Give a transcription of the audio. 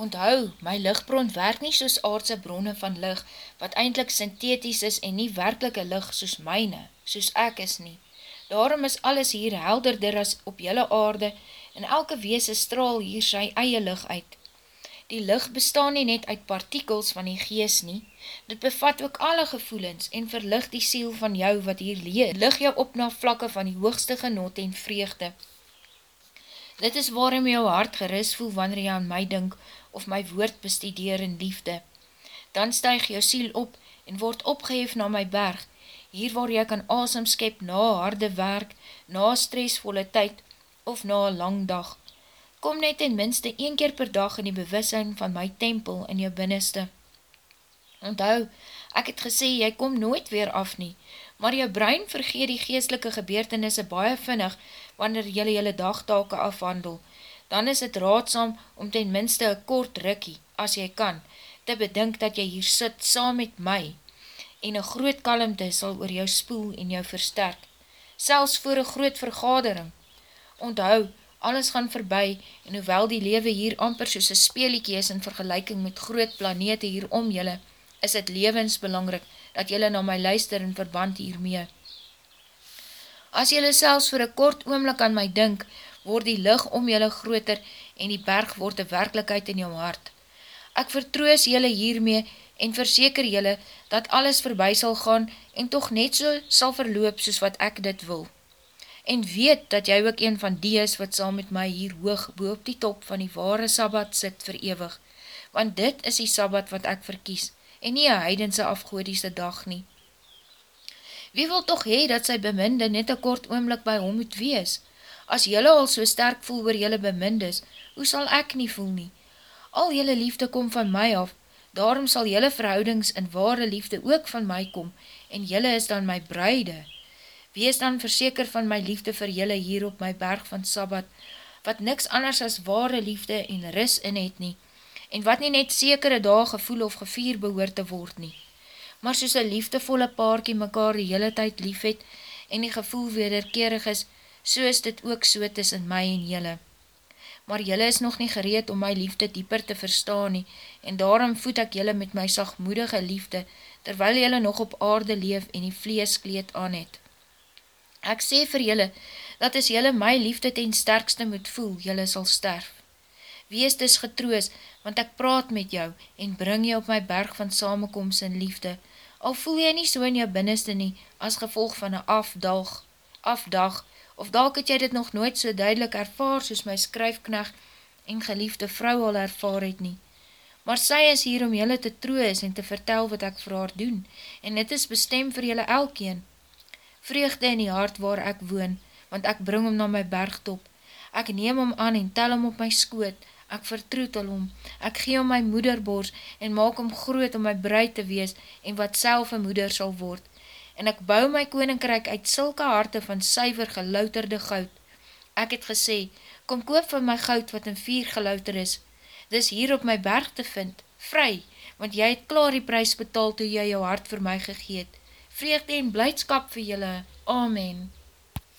Onthou, my lichtbron werk nie soos aardse bronne van licht, wat eindelijk synthetisch is en nie werkelike licht soos myne, soos ek is nie. Daarom is alles hier helderder as op jylle aarde, en elke wees straal hier sy eie licht uit. Die licht bestaan nie net uit partikels van die gees nie, dit bevat ook alle gevoelens en verlicht die siel van jou wat hier leer. Lig jou op na vlakke van die hoogste genot en vreugde. Dit is waarom jou hart geris voel wanneer jy aan my dink of my woord bestudeer in liefde. Dan stuig jou siel op en word opgehef na my berg, hier waar jy kan asem skep na harde werk, na stressvolle tyd of na lang dag. Kom net ten minste een keer per dag in die bewissing van my tempel in jou binneste. Onthou, ek het gesê, jy kom nooit weer af nie, maar jou brein vergeet die geestelike gebeurtenisse baie vinnig, wanneer jylle jylle dagtake afhandel. Dan is het raadsam om ten minste een kort rikkie, as jy kan, te bedink dat jy hier sit saam met my, en een groot kalmte sal oor jou spoel en jou versterk, selfs voor een groot vergadering. Onthou, alles gaan verby, en hoewel die lewe hier amper soos een speeliekie is in vergelijking met groot planete hier om jylle, is het levensbelangrik dat jylle na my luister in verband hiermee. As jylle selfs vir een kort oomlik aan my dink, word die lig om jylle groter en die berg word die werkelijkheid in jou hart. Ek vertroos jylle hiermee en verseker jylle dat alles voorbij sal gaan en toch net so sal verloop soos wat ek dit wil. En weet dat jy ook een van die is wat sal met my hier hoog boop die top van die ware sabbat sit verewig, want dit is die sabbat wat ek verkies en nie een heidense afgoediese dag nie. Wie wil toch hee dat sy beminde net een kort oomlik by hom moet wees? As jylle al so sterk voel oor jylle bemindes, hoe sal ek nie voel nie? Al jylle liefde kom van my af, daarom sal jylle verhoudings en ware liefde ook van my kom, en jylle is dan my bruide. Wees dan verseker van my liefde vir jylle hier op my berg van Sabbat, wat niks anders as ware liefde en ris in het nie, en wat nie net sekere dag gevoel of gevier behoor te word nie, maar soos een liefdevolle paarkie mekaar die hele tyd lief het en die gevoel wederkerig is, so is dit ook so tussen my en jylle. Maar jylle is nog nie gereed om my liefde dieper te verstaan nie, en daarom voed ek jylle met my sagmoedige liefde, terwyl jylle nog op aarde leef en die vleeskleed aan het. Ek sê vir jylle, dat as jylle my liefde ten sterkste moet voel, jylle sal sterf. Wees dus getroos, want ek praat met jou en bring jou op my berg van samenkomst en liefde, al voel jy nie so in jou binneste nie, as gevolg van een afdag, afdag, of dalk het jy dit nog nooit so duidelik ervaar, soos my skryfknecht en geliefde vrou al ervaar het nie. Maar sy is hier om jylle te troos en te vertel wat ek vir haar doen, en dit is bestem vir jylle elkeen. Vreugde in die hart waar ek woon, want ek bring hom na my bergtop, ek neem hom aan en tel hom op my skoot, ek vertroetel hom, ek gee hom my moederbors en maak hom groot om my bruid te wees en wat self een moeder sal word. En ek bou my koninkryk uit sulke harte van suiver gelouterde goud. Ek het gesê, kom koop van my goud wat in vier gelouter is. Dis hier op my berg te vind, vry, want jy het klaar die prijs betaal toe jy jou hart vir my gegeet. Vreugde en blijdskap vir julle. Amen.